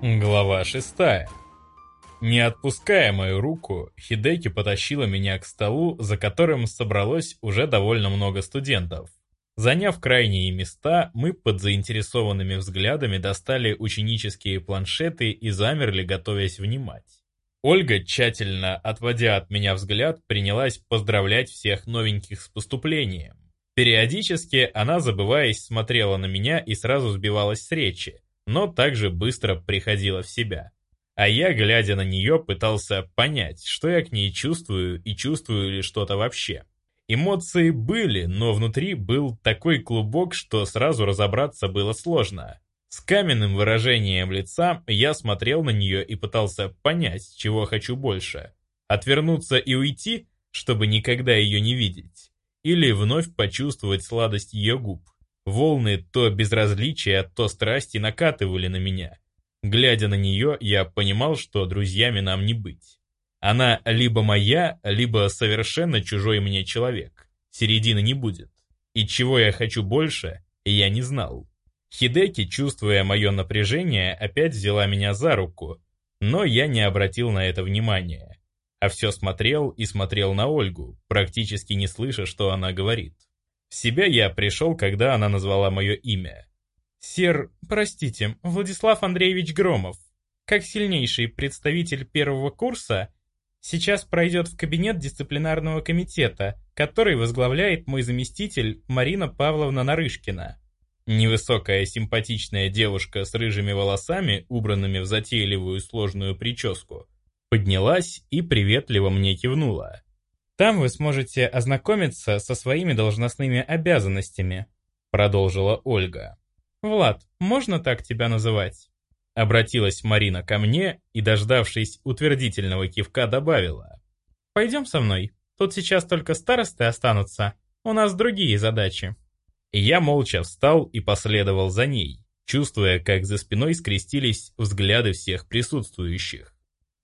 Глава шестая. Не отпуская мою руку, Хидеки потащила меня к столу, за которым собралось уже довольно много студентов. Заняв крайние места, мы под заинтересованными взглядами достали ученические планшеты и замерли, готовясь внимать. Ольга, тщательно отводя от меня взгляд, принялась поздравлять всех новеньких с поступлением. Периодически она, забываясь, смотрела на меня и сразу сбивалась с речи, но также быстро приходила в себя. А я, глядя на нее, пытался понять, что я к ней чувствую и чувствую ли что-то вообще. Эмоции были, но внутри был такой клубок, что сразу разобраться было сложно. С каменным выражением лица я смотрел на нее и пытался понять, чего хочу больше. Отвернуться и уйти, чтобы никогда ее не видеть или вновь почувствовать сладость ее губ. Волны то безразличия, то страсти накатывали на меня. Глядя на нее, я понимал, что друзьями нам не быть. Она либо моя, либо совершенно чужой мне человек. Середины не будет. И чего я хочу больше, я не знал. Хидеки, чувствуя мое напряжение, опять взяла меня за руку, но я не обратил на это внимания а все смотрел и смотрел на Ольгу, практически не слыша, что она говорит. В себя я пришел, когда она назвала мое имя. «Сер, простите, Владислав Андреевич Громов, как сильнейший представитель первого курса, сейчас пройдет в кабинет дисциплинарного комитета, который возглавляет мой заместитель Марина Павловна Нарышкина». Невысокая симпатичная девушка с рыжими волосами, убранными в затейливую сложную прическу, поднялась и приветливо мне кивнула. «Там вы сможете ознакомиться со своими должностными обязанностями», продолжила Ольга. «Влад, можно так тебя называть?» Обратилась Марина ко мне и, дождавшись утвердительного кивка, добавила. «Пойдем со мной. Тут сейчас только старосты останутся. У нас другие задачи». Я молча встал и последовал за ней, чувствуя, как за спиной скрестились взгляды всех присутствующих.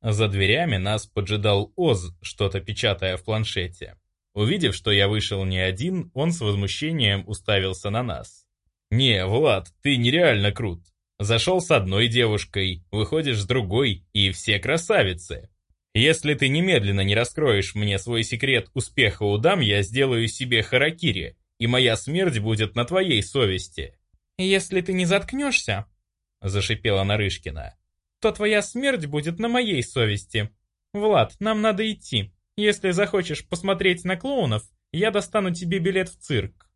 За дверями нас поджидал Оз, что-то печатая в планшете. Увидев, что я вышел не один, он с возмущением уставился на нас. «Не, Влад, ты нереально крут. Зашел с одной девушкой, выходишь с другой, и все красавицы. Если ты немедленно не раскроешь мне свой секрет успеха у дам, я сделаю себе харакири, и моя смерть будет на твоей совести». «Если ты не заткнешься», — зашипела Нарышкина, то твоя смерть будет на моей совести. Влад, нам надо идти. Если захочешь посмотреть на клоунов, я достану тебе билет в цирк».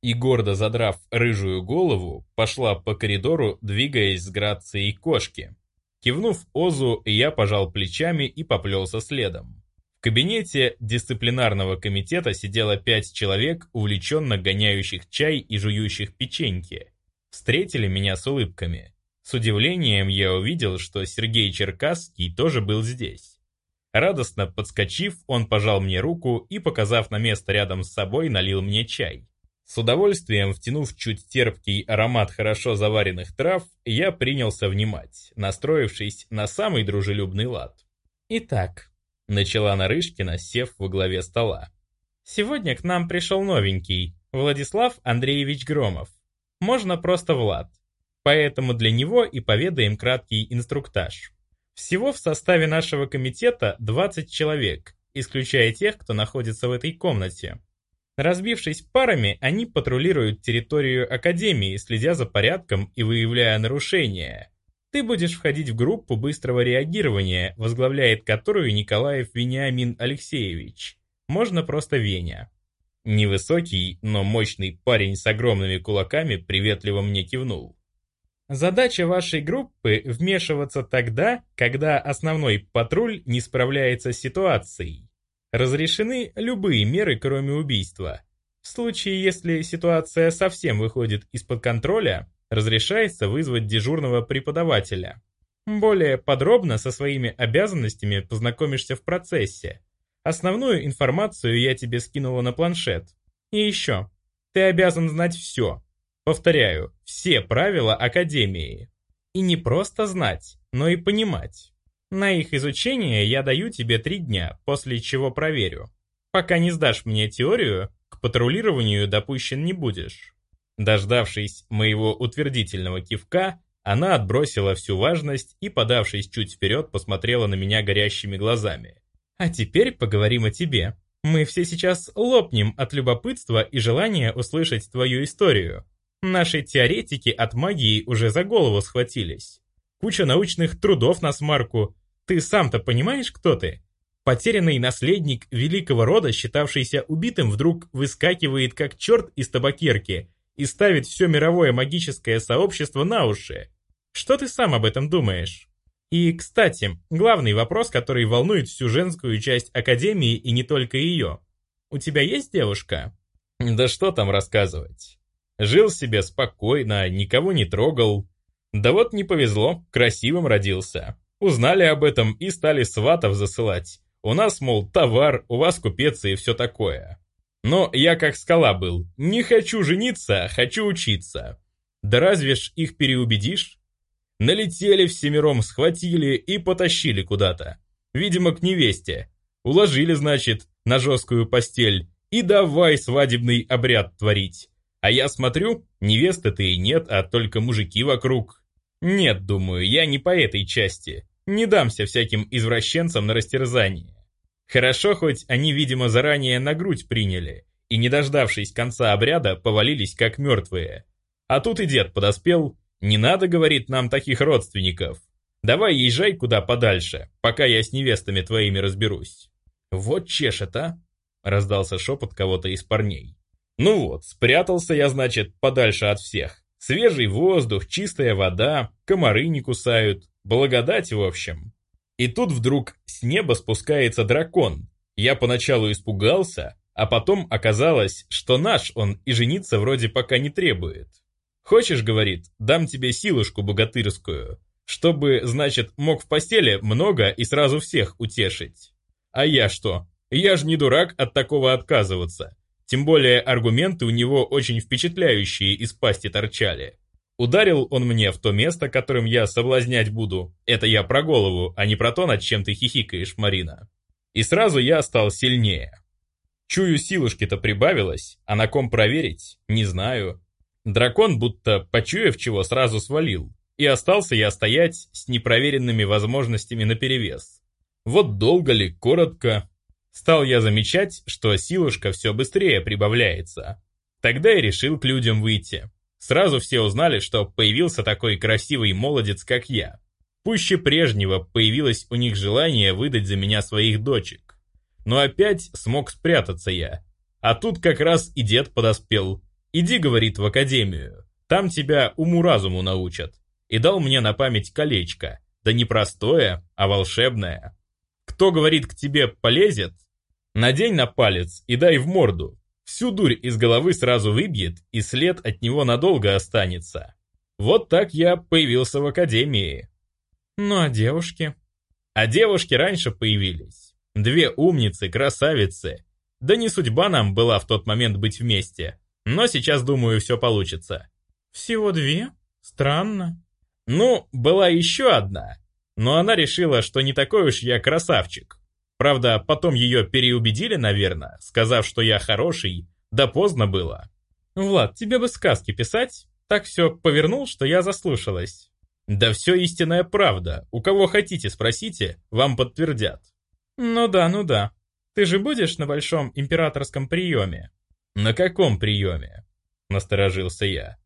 И гордо задрав рыжую голову, пошла по коридору, двигаясь с грацией кошки. Кивнув Озу, я пожал плечами и поплелся следом. В кабинете дисциплинарного комитета сидело пять человек, увлеченно гоняющих чай и жующих печеньки. Встретили меня с улыбками. С удивлением я увидел, что Сергей Черкасский тоже был здесь. Радостно подскочив, он пожал мне руку и, показав на место рядом с собой, налил мне чай. С удовольствием втянув чуть терпкий аромат хорошо заваренных трав, я принялся внимать, настроившись на самый дружелюбный лад. «Итак», — начала Нарышкина, сев во главе стола. «Сегодня к нам пришел новенький, Владислав Андреевич Громов. Можно просто Влад поэтому для него и поведаем краткий инструктаж. Всего в составе нашего комитета 20 человек, исключая тех, кто находится в этой комнате. Разбившись парами, они патрулируют территорию Академии, следя за порядком и выявляя нарушения. Ты будешь входить в группу быстрого реагирования, возглавляет которую Николаев Вениамин Алексеевич. Можно просто Веня. Невысокий, но мощный парень с огромными кулаками приветливо мне кивнул. Задача вашей группы – вмешиваться тогда, когда основной патруль не справляется с ситуацией. Разрешены любые меры, кроме убийства. В случае, если ситуация совсем выходит из-под контроля, разрешается вызвать дежурного преподавателя. Более подробно со своими обязанностями познакомишься в процессе. Основную информацию я тебе скинула на планшет. И еще, ты обязан знать все, Повторяю, все правила Академии. И не просто знать, но и понимать. На их изучение я даю тебе три дня, после чего проверю. Пока не сдашь мне теорию, к патрулированию допущен не будешь. Дождавшись моего утвердительного кивка, Она отбросила всю важность и, подавшись чуть вперед, посмотрела на меня горящими глазами. «А теперь поговорим о тебе. Мы все сейчас лопнем от любопытства и желания услышать твою историю. Наши теоретики от магии уже за голову схватились. Куча научных трудов на смарку. Ты сам-то понимаешь, кто ты? Потерянный наследник великого рода, считавшийся убитым, вдруг выскакивает как черт из табакерки и ставит все мировое магическое сообщество на уши. Что ты сам об этом думаешь? И, кстати, главный вопрос, который волнует всю женскую часть Академии и не только ее. У тебя есть девушка? Да что там рассказывать. Жил себе спокойно, никого не трогал, да вот не повезло, красивым родился. Узнали об этом и стали сватов засылать. У нас, мол, товар, у вас купец и все такое. Но я как скала был. Не хочу жениться, хочу учиться. Да разве ж их переубедишь? Налетели всемиром, схватили и потащили куда-то. Видимо, к невесте. Уложили, значит, на жесткую постель. И давай свадебный обряд творить. А я смотрю, невесты-то и нет, а только мужики вокруг. Нет, думаю, я не по этой части. Не дамся всяким извращенцам на растерзание. Хорошо, хоть они, видимо, заранее на грудь приняли, и, не дождавшись конца обряда, повалились как мертвые. А тут и дед подоспел. «Не надо, — говорит, — нам таких родственников. Давай езжай куда подальше, пока я с невестами твоими разберусь». «Вот чешет, а?» — раздался шепот кого-то из парней. Ну вот, спрятался я, значит, подальше от всех. Свежий воздух, чистая вода, комары не кусают. Благодать, в общем. И тут вдруг с неба спускается дракон. Я поначалу испугался, а потом оказалось, что наш он и жениться вроде пока не требует. Хочешь, говорит, дам тебе силушку богатырскую, чтобы, значит, мог в постели много и сразу всех утешить. А я что? Я ж не дурак от такого отказываться. Тем более аргументы у него очень впечатляющие из пасти торчали. Ударил он мне в то место, которым я соблазнять буду. Это я про голову, а не про то, над чем ты хихикаешь, Марина. И сразу я стал сильнее. Чую, силушки-то прибавилось, а на ком проверить, не знаю. Дракон, будто почуяв чего, сразу свалил. И остался я стоять с непроверенными возможностями наперевес. Вот долго ли, коротко, Стал я замечать, что силушка все быстрее прибавляется. Тогда я решил к людям выйти. Сразу все узнали, что появился такой красивый молодец, как я. Пуще прежнего появилось у них желание выдать за меня своих дочек. Но опять смог спрятаться я. А тут как раз и дед подоспел. «Иди, — говорит, — в академию. Там тебя уму-разуму научат». И дал мне на память колечко. Да не простое, а волшебное. Кто, говорит, к тебе полезет, Надень на палец и дай в морду. Всю дурь из головы сразу выбьет, и след от него надолго останется. Вот так я появился в академии. Ну а девушки? А девушки раньше появились. Две умницы, красавицы. Да не судьба нам была в тот момент быть вместе. Но сейчас, думаю, все получится. Всего две? Странно. Ну, была еще одна. Но она решила, что не такой уж я красавчик. Правда, потом ее переубедили, наверное, сказав, что я хороший, да поздно было. Влад, тебе бы сказки писать? Так все повернул, что я заслушалась. Да все истинная правда. У кого хотите, спросите, вам подтвердят. Ну да, ну да. Ты же будешь на большом императорском приеме? На каком приеме? Насторожился я.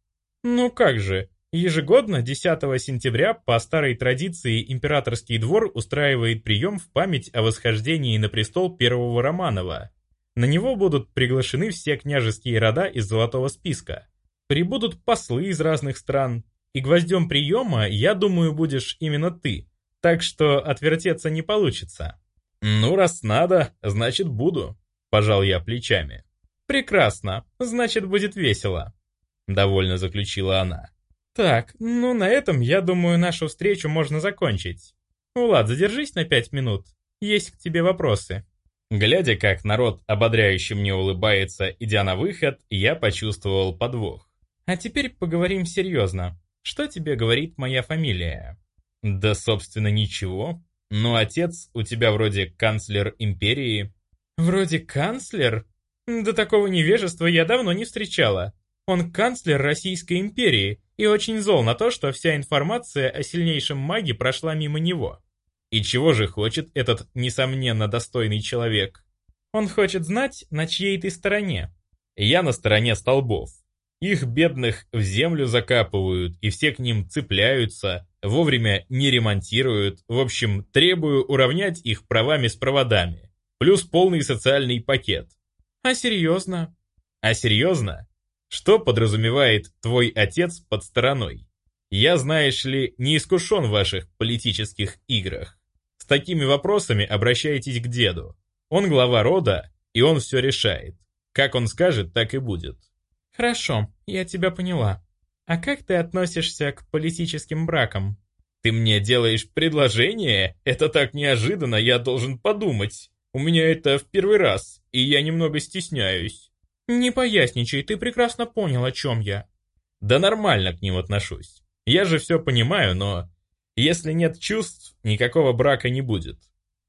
Ну как же, Ежегодно 10 сентября по старой традиции императорский двор устраивает прием в память о восхождении на престол первого Романова. На него будут приглашены все княжеские рода из золотого списка. Прибудут послы из разных стран. И гвоздем приема, я думаю, будешь именно ты. Так что отвертеться не получится. Ну, раз надо, значит буду. Пожал я плечами. Прекрасно, значит будет весело. Довольно заключила она. Так, ну на этом, я думаю, нашу встречу можно закончить. Влад, задержись на пять минут. Есть к тебе вопросы. Глядя, как народ ободряюще мне улыбается, идя на выход, я почувствовал подвох. А теперь поговорим серьезно. Что тебе говорит моя фамилия? Да, собственно, ничего. Но отец у тебя вроде канцлер империи. Вроде канцлер? Да такого невежества я давно не встречала. Он канцлер Российской империи и очень зол на то, что вся информация о сильнейшем маге прошла мимо него. И чего же хочет этот, несомненно, достойный человек? Он хочет знать, на чьей ты стороне. Я на стороне столбов. Их бедных в землю закапывают, и все к ним цепляются, вовремя не ремонтируют, в общем, требую уравнять их правами с проводами. Плюс полный социальный пакет. А серьезно? А серьезно? Что подразумевает твой отец под стороной? Я, знаешь ли, не искушен в ваших политических играх. С такими вопросами обращайтесь к деду. Он глава рода, и он все решает. Как он скажет, так и будет. Хорошо, я тебя поняла. А как ты относишься к политическим бракам? Ты мне делаешь предложение? Это так неожиданно, я должен подумать. У меня это в первый раз, и я немного стесняюсь. «Не поясничай, ты прекрасно понял, о чем я». «Да нормально к ним отношусь. Я же все понимаю, но... Если нет чувств, никакого брака не будет.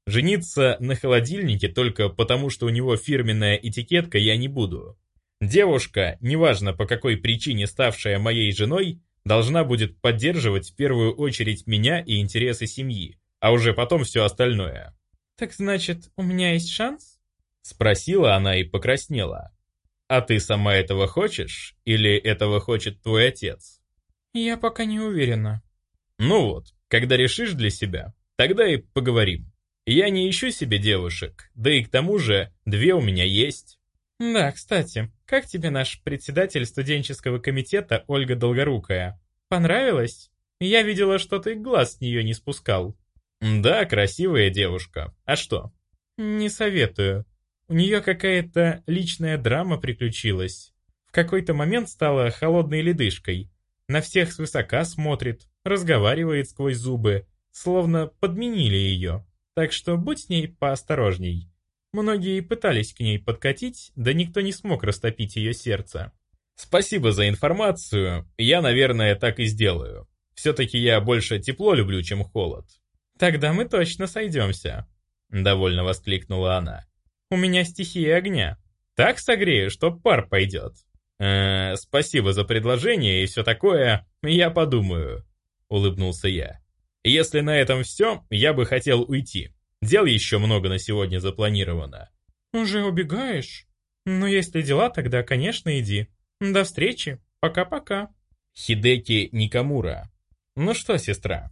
Жениться на холодильнике только потому, что у него фирменная этикетка, я не буду. Девушка, неважно по какой причине ставшая моей женой, должна будет поддерживать в первую очередь меня и интересы семьи, а уже потом все остальное. «Так значит, у меня есть шанс?» Спросила она и покраснела. А ты сама этого хочешь? Или этого хочет твой отец? Я пока не уверена. Ну вот, когда решишь для себя, тогда и поговорим. Я не ищу себе девушек, да и к тому же две у меня есть. Да, кстати, как тебе наш председатель студенческого комитета Ольга Долгорукая? Понравилось? Я видела, что ты глаз с нее не спускал. Да, красивая девушка. А что? Не советую. У нее какая-то личная драма приключилась. В какой-то момент стала холодной ледышкой. На всех свысока смотрит, разговаривает сквозь зубы, словно подменили ее. Так что будь с ней поосторожней. Многие пытались к ней подкатить, да никто не смог растопить ее сердце. Спасибо за информацию, я, наверное, так и сделаю. Все-таки я больше тепло люблю, чем холод. Тогда мы точно сойдемся, довольно воскликнула она. У меня стихия огня. Так согрею, что пар пойдет. Э, спасибо за предложение и все такое, я подумаю, улыбнулся я. Если на этом все, я бы хотел уйти. Дел еще много на сегодня запланировано. Уже убегаешь? Ну, если дела, тогда, конечно, иди. До встречи. Пока-пока. Хидеки Никамура. Ну что, сестра?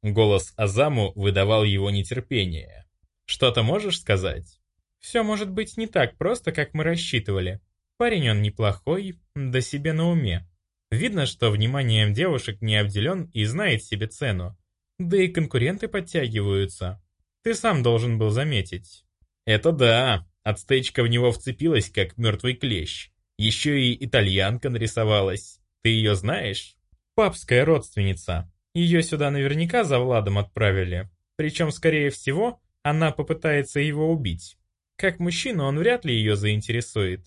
Голос Азаму выдавал его нетерпение. Что-то можешь сказать? Все может быть не так просто, как мы рассчитывали. Парень он неплохой, да себе на уме. Видно, что вниманием девушек не обделен и знает себе цену. Да и конкуренты подтягиваются. Ты сам должен был заметить. Это да, отстечка в него вцепилась, как мертвый клещ. Еще и итальянка нарисовалась. Ты ее знаешь? Папская родственница. Ее сюда наверняка за Владом отправили. Причем, скорее всего, она попытается его убить. Как мужчина он вряд ли ее заинтересует.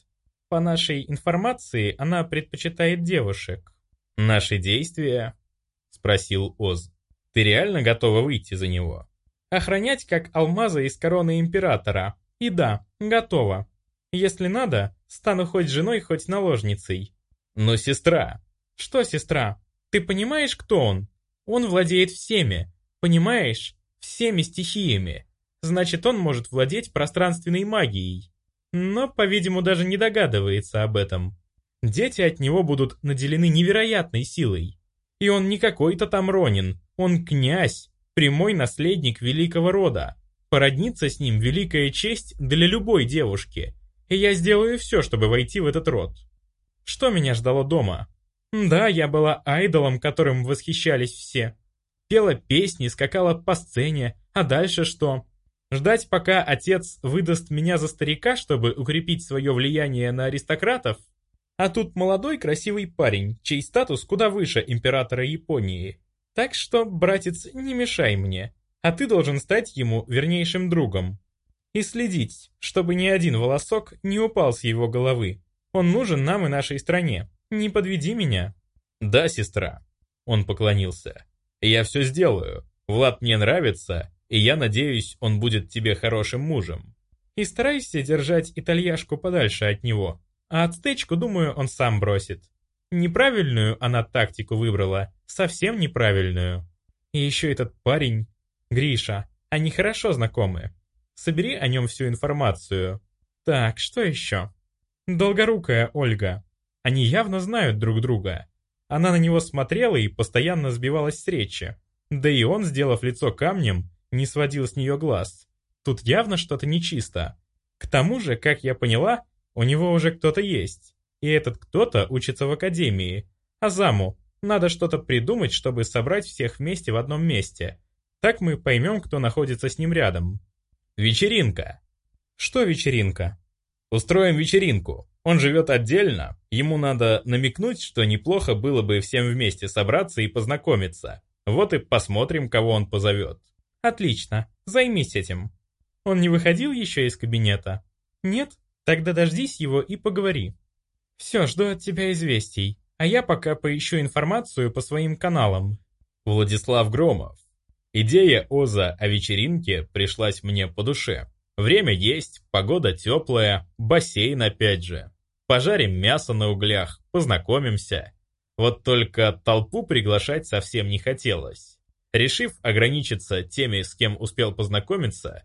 По нашей информации, она предпочитает девушек. «Наши действия?» — спросил Оз. «Ты реально готова выйти за него?» «Охранять, как алмаза из короны императора. И да, готова. Если надо, стану хоть женой, хоть наложницей». «Но сестра...» «Что сестра? Ты понимаешь, кто он? Он владеет всеми. Понимаешь? Всеми стихиями значит он может владеть пространственной магией. Но, по-видимому, даже не догадывается об этом. Дети от него будут наделены невероятной силой. И он не какой-то там Ронин, он князь, прямой наследник великого рода. Породниться с ним великая честь для любой девушки. И я сделаю все, чтобы войти в этот род. Что меня ждало дома? Да, я была айдолом, которым восхищались все. Пела песни, скакала по сцене, а дальше что? Ждать, пока отец выдаст меня за старика, чтобы укрепить свое влияние на аристократов? А тут молодой красивый парень, чей статус куда выше императора Японии. Так что, братец, не мешай мне, а ты должен стать ему вернейшим другом. И следить, чтобы ни один волосок не упал с его головы. Он нужен нам и нашей стране. Не подведи меня. Да, сестра. Он поклонился. Я все сделаю. Влад мне нравится, и я надеюсь, он будет тебе хорошим мужем. И старайся держать итальяшку подальше от него, а отстечку, думаю, он сам бросит. Неправильную она тактику выбрала, совсем неправильную. И еще этот парень, Гриша, они хорошо знакомы. Собери о нем всю информацию. Так, что еще? Долгорукая Ольга. Они явно знают друг друга. Она на него смотрела и постоянно сбивалась с речи. Да и он, сделав лицо камнем, не сводил с нее глаз. Тут явно что-то нечисто. К тому же, как я поняла, у него уже кто-то есть. И этот кто-то учится в академии. А заму надо что-то придумать, чтобы собрать всех вместе в одном месте. Так мы поймем, кто находится с ним рядом. Вечеринка. Что вечеринка? Устроим вечеринку. Он живет отдельно, ему надо намекнуть, что неплохо было бы всем вместе собраться и познакомиться. Вот и посмотрим, кого он позовет. Отлично, займись этим. Он не выходил еще из кабинета? Нет? Тогда дождись его и поговори. Все, жду от тебя известий, а я пока поищу информацию по своим каналам. Владислав Громов. Идея Оза о вечеринке пришлась мне по душе. Время есть, погода теплая, бассейн опять же. Пожарим мясо на углях, познакомимся. Вот только толпу приглашать совсем не хотелось. Решив ограничиться теми, с кем успел познакомиться,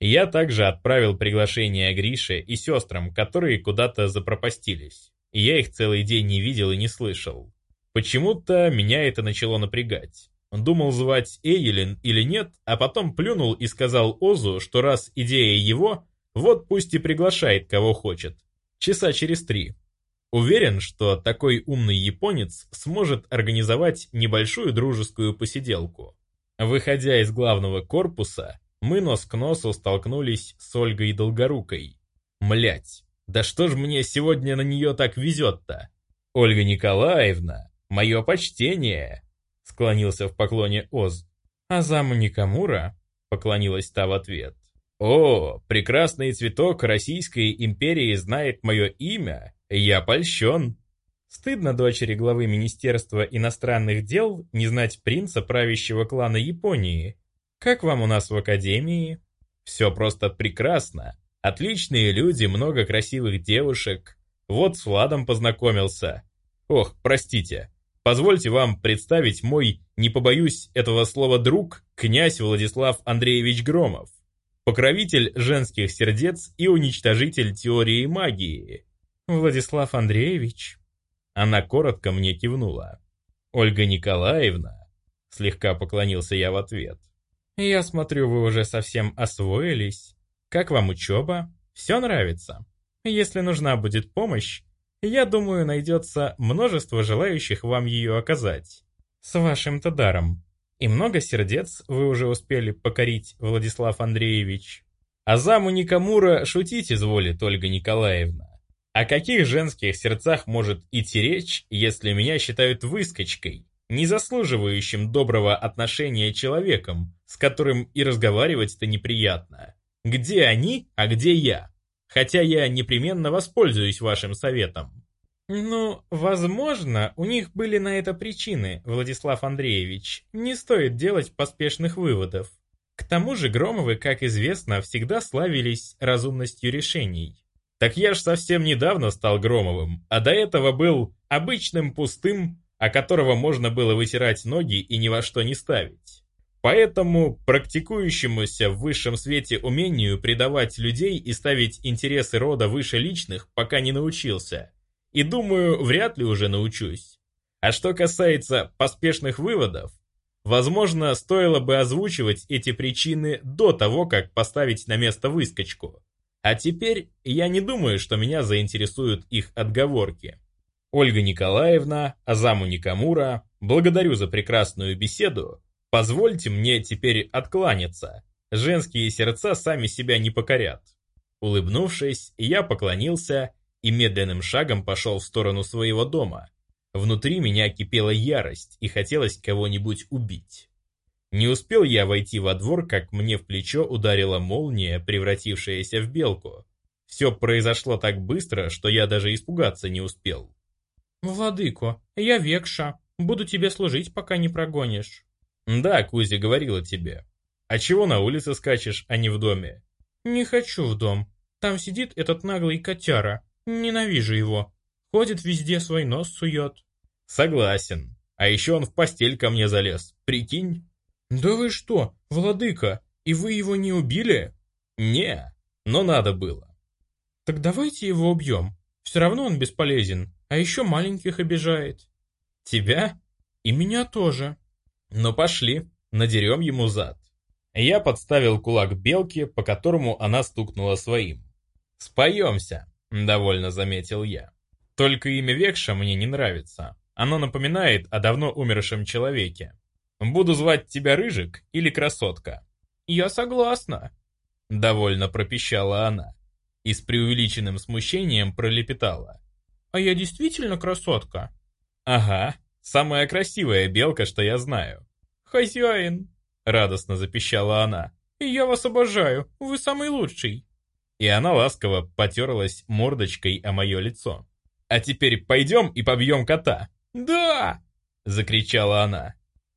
я также отправил приглашение Грише и сестрам, которые куда-то запропастились я их целый день не видел и не слышал. Почему-то меня это начало напрягать. Думал звать Эйлин или нет, а потом плюнул и сказал Озу, что раз идея его, вот пусть и приглашает кого хочет. Часа через три. Уверен, что такой умный японец сможет организовать небольшую дружескую посиделку. Выходя из главного корпуса, мы нос к носу столкнулись с Ольгой Долгорукой. Млять, да что ж мне сегодня на нее так везет-то? Ольга Николаевна, мое почтение, склонился в поклоне Оз. Азаму Никамура, поклонилась та в ответ. О, прекрасный цветок Российской империи знает мое имя, я польщен. Стыдно дочери главы Министерства иностранных дел не знать принца правящего клана Японии. Как вам у нас в Академии? Все просто прекрасно. Отличные люди, много красивых девушек. Вот с Владом познакомился. Ох, простите. Позвольте вам представить мой, не побоюсь этого слова друг, князь Владислав Андреевич Громов. Покровитель женских сердец и уничтожитель теории магии. Владислав Андреевич. Она коротко мне кивнула. Ольга Николаевна. Слегка поклонился я в ответ. Я смотрю, вы уже совсем освоились. Как вам учеба? Все нравится? Если нужна будет помощь, я думаю, найдется множество желающих вам ее оказать. С вашим-то даром. И много сердец вы уже успели покорить, Владислав Андреевич. А заму Никамура шутить изволит Ольга Николаевна. О каких женских сердцах может идти речь, если меня считают выскочкой, не заслуживающим доброго отношения человеком, с которым и разговаривать-то неприятно? Где они, а где я? Хотя я непременно воспользуюсь вашим советом. Ну, возможно, у них были на это причины, Владислав Андреевич. Не стоит делать поспешных выводов. К тому же Громовы, как известно, всегда славились разумностью решений. Так я ж совсем недавно стал Громовым, а до этого был обычным пустым, о которого можно было вытирать ноги и ни во что не ставить. Поэтому практикующемуся в высшем свете умению предавать людей и ставить интересы рода выше личных пока не научился. И думаю, вряд ли уже научусь. А что касается поспешных выводов, возможно, стоило бы озвучивать эти причины до того, как поставить на место выскочку. А теперь я не думаю, что меня заинтересуют их отговорки. Ольга Николаевна, Азаму Никамура, благодарю за прекрасную беседу Позвольте мне теперь откланяться. Женские сердца сами себя не покорят. Улыбнувшись, я поклонился и медленным шагом пошел в сторону своего дома. Внутри меня кипела ярость и хотелось кого-нибудь убить. Не успел я войти во двор, как мне в плечо ударила молния, превратившаяся в белку. Все произошло так быстро, что я даже испугаться не успел. «Владыко, я Векша. Буду тебе служить, пока не прогонишь». «Да, Кузя говорила тебе. А чего на улице скачешь, а не в доме?» «Не хочу в дом. Там сидит этот наглый котяра. Ненавижу его. Ходит везде свой нос сует». Согласен. А еще он в постель ко мне залез. Прикинь? Да вы что, владыка, и вы его не убили? Не, но надо было. Так давайте его убьем. Все равно он бесполезен, а еще маленьких обижает. Тебя? И меня тоже. Ну пошли, надерем ему зад. Я подставил кулак белке, по которому она стукнула своим. «Споемся», — довольно заметил я. «Только имя Векша мне не нравится. Оно напоминает о давно умершем человеке. Буду звать тебя Рыжик или Красотка?» «Я согласна», — довольно пропищала она. И с преувеличенным смущением пролепетала. «А я действительно красотка?» «Ага, самая красивая белка, что я знаю». «Хозяин!» — радостно запищала она. «Я вас обожаю, вы самый лучший!» И она ласково потерлась мордочкой о мое лицо. «А теперь пойдем и побьем кота!» «Да!» — закричала она.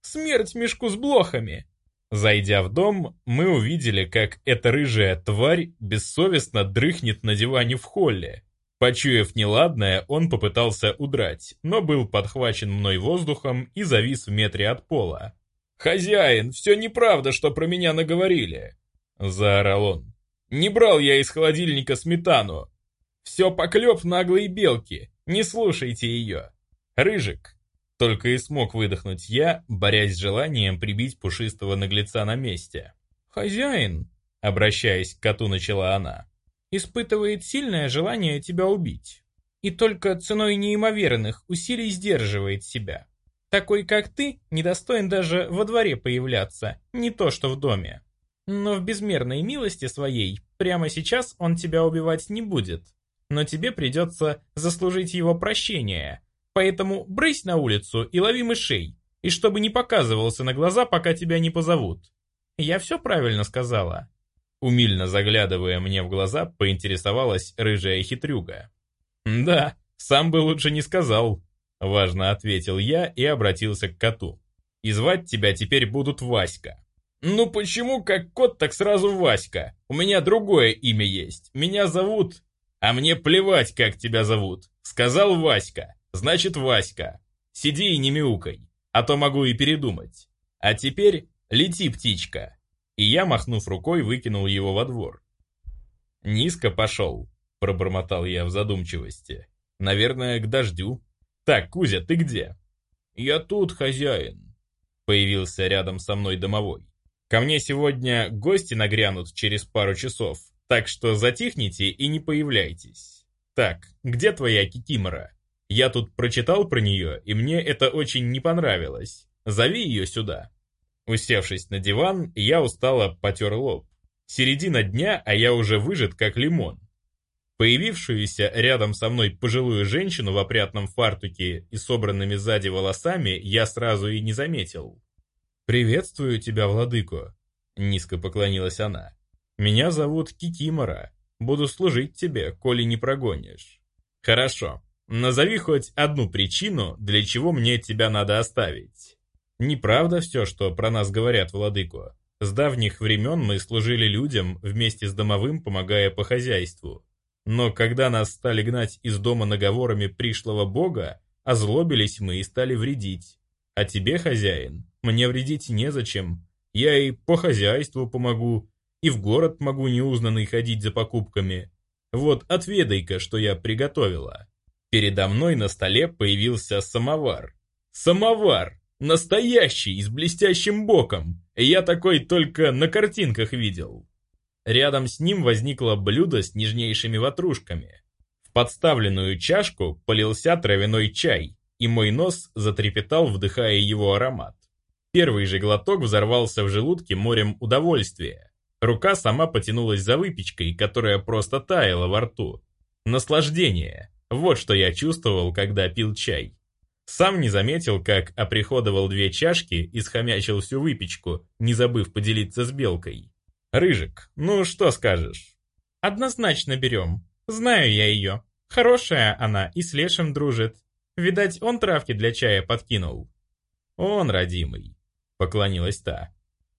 «Смерть мешку с блохами!» Зайдя в дом, мы увидели, как эта рыжая тварь бессовестно дрыхнет на диване в холле. Почуяв неладное, он попытался удрать, но был подхвачен мной воздухом и завис в метре от пола. «Хозяин, все неправда, что про меня наговорили!» — заорал он. «Не брал я из холодильника сметану! Все поклеп наглой белки, не слушайте ее!» «Рыжик!» Только и смог выдохнуть я, борясь с желанием прибить пушистого наглеца на месте. «Хозяин!» — обращаясь к коту, начала она. «Испытывает сильное желание тебя убить. И только ценой неимоверных усилий сдерживает себя. Такой, как ты, недостоин даже во дворе появляться, не то что в доме. Но в безмерной милости своей, прямо сейчас он тебя убивать не будет. Но тебе придется заслужить его прощение. Поэтому брысь на улицу и лови мышей, и чтобы не показывался на глаза, пока тебя не позовут. Я все правильно сказала?» Умильно заглядывая мне в глаза, поинтересовалась рыжая хитрюга. «Да, сам бы лучше не сказал», Важно ответил я и обратился к коту. И звать тебя теперь будут Васька. Ну почему как кот, так сразу Васька? У меня другое имя есть. Меня зовут... А мне плевать, как тебя зовут. Сказал Васька. Значит Васька. Сиди и не мяукай, а то могу и передумать. А теперь лети, птичка. И я, махнув рукой, выкинул его во двор. Низко пошел, пробормотал я в задумчивости. Наверное, к дождю. «Так, Кузя, ты где?» «Я тут, хозяин», — появился рядом со мной домовой. «Ко мне сегодня гости нагрянут через пару часов, так что затихните и не появляйтесь. Так, где твоя Кикимора? Я тут прочитал про нее, и мне это очень не понравилось. Зови ее сюда». Усевшись на диван, я устало потер лоб. Середина дня, а я уже выжат как лимон. Появившуюся рядом со мной пожилую женщину в опрятном фартуке и собранными сзади волосами я сразу и не заметил. «Приветствую тебя, владыко», — низко поклонилась она. «Меня зовут Кикимора. Буду служить тебе, коли не прогонишь». «Хорошо. Назови хоть одну причину, для чего мне тебя надо оставить». «Неправда все, что про нас говорят, владыко. С давних времен мы служили людям, вместе с домовым помогая по хозяйству. Но когда нас стали гнать из дома наговорами пришлого бога, озлобились мы и стали вредить. А тебе, хозяин, мне вредить незачем. Я и по хозяйству помогу, и в город могу неузнанный ходить за покупками. Вот отведай-ка, что я приготовила. Передо мной на столе появился самовар. Самовар! Настоящий, с блестящим боком. Я такой только на картинках видел. Рядом с ним возникло блюдо с нежнейшими ватрушками. В подставленную чашку полился травяной чай, и мой нос затрепетал, вдыхая его аромат. Первый же глоток взорвался в желудке морем удовольствия. Рука сама потянулась за выпечкой, которая просто таяла во рту. Наслаждение. Вот что я чувствовал, когда пил чай. Сам не заметил, как оприходовал две чашки и схомячил всю выпечку, не забыв поделиться с белкой. «Рыжик, ну что скажешь?» «Однозначно берем. Знаю я ее. Хорошая она и с Лешим дружит. Видать, он травки для чая подкинул». «Он, родимый», — поклонилась та.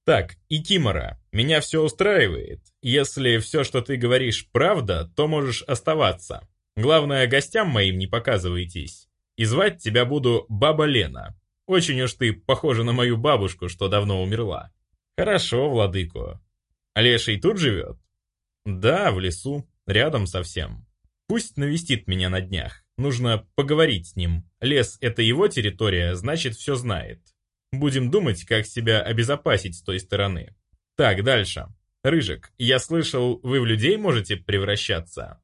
«Так, и Кимора, меня все устраивает. Если все, что ты говоришь, правда, то можешь оставаться. Главное, гостям моим не показывайтесь. И звать тебя буду Баба Лена. Очень уж ты похожа на мою бабушку, что давно умерла. Хорошо, владыко. Леший тут живет? Да, в лесу, рядом совсем. Пусть навестит меня на днях. Нужно поговорить с ним. Лес — это его территория, значит, все знает. Будем думать, как себя обезопасить с той стороны. Так, дальше. Рыжик, я слышал, вы в людей можете превращаться?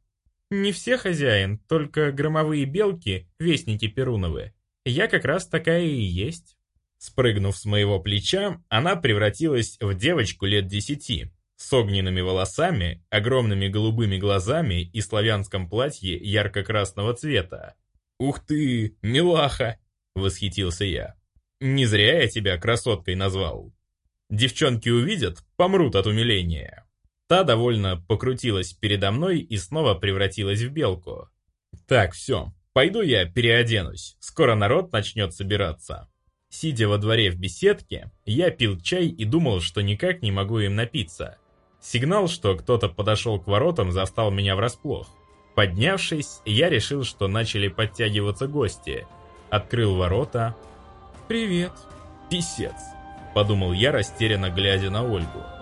Не все, хозяин, только громовые белки, вестники Перуновы. Я как раз такая и есть. Спрыгнув с моего плеча, она превратилась в девочку лет десяти, с огненными волосами, огромными голубыми глазами и славянском платье ярко-красного цвета. «Ух ты, милаха!» — восхитился я. «Не зря я тебя красоткой назвал. Девчонки увидят, помрут от умиления». Та довольно покрутилась передо мной и снова превратилась в белку. «Так, все, пойду я переоденусь, скоро народ начнет собираться». Сидя во дворе в беседке, я пил чай и думал, что никак не могу им напиться. Сигнал, что кто-то подошел к воротам, застал меня врасплох. Поднявшись, я решил, что начали подтягиваться гости. Открыл ворота. «Привет». «Писец», — подумал я, растерянно глядя на Ольгу.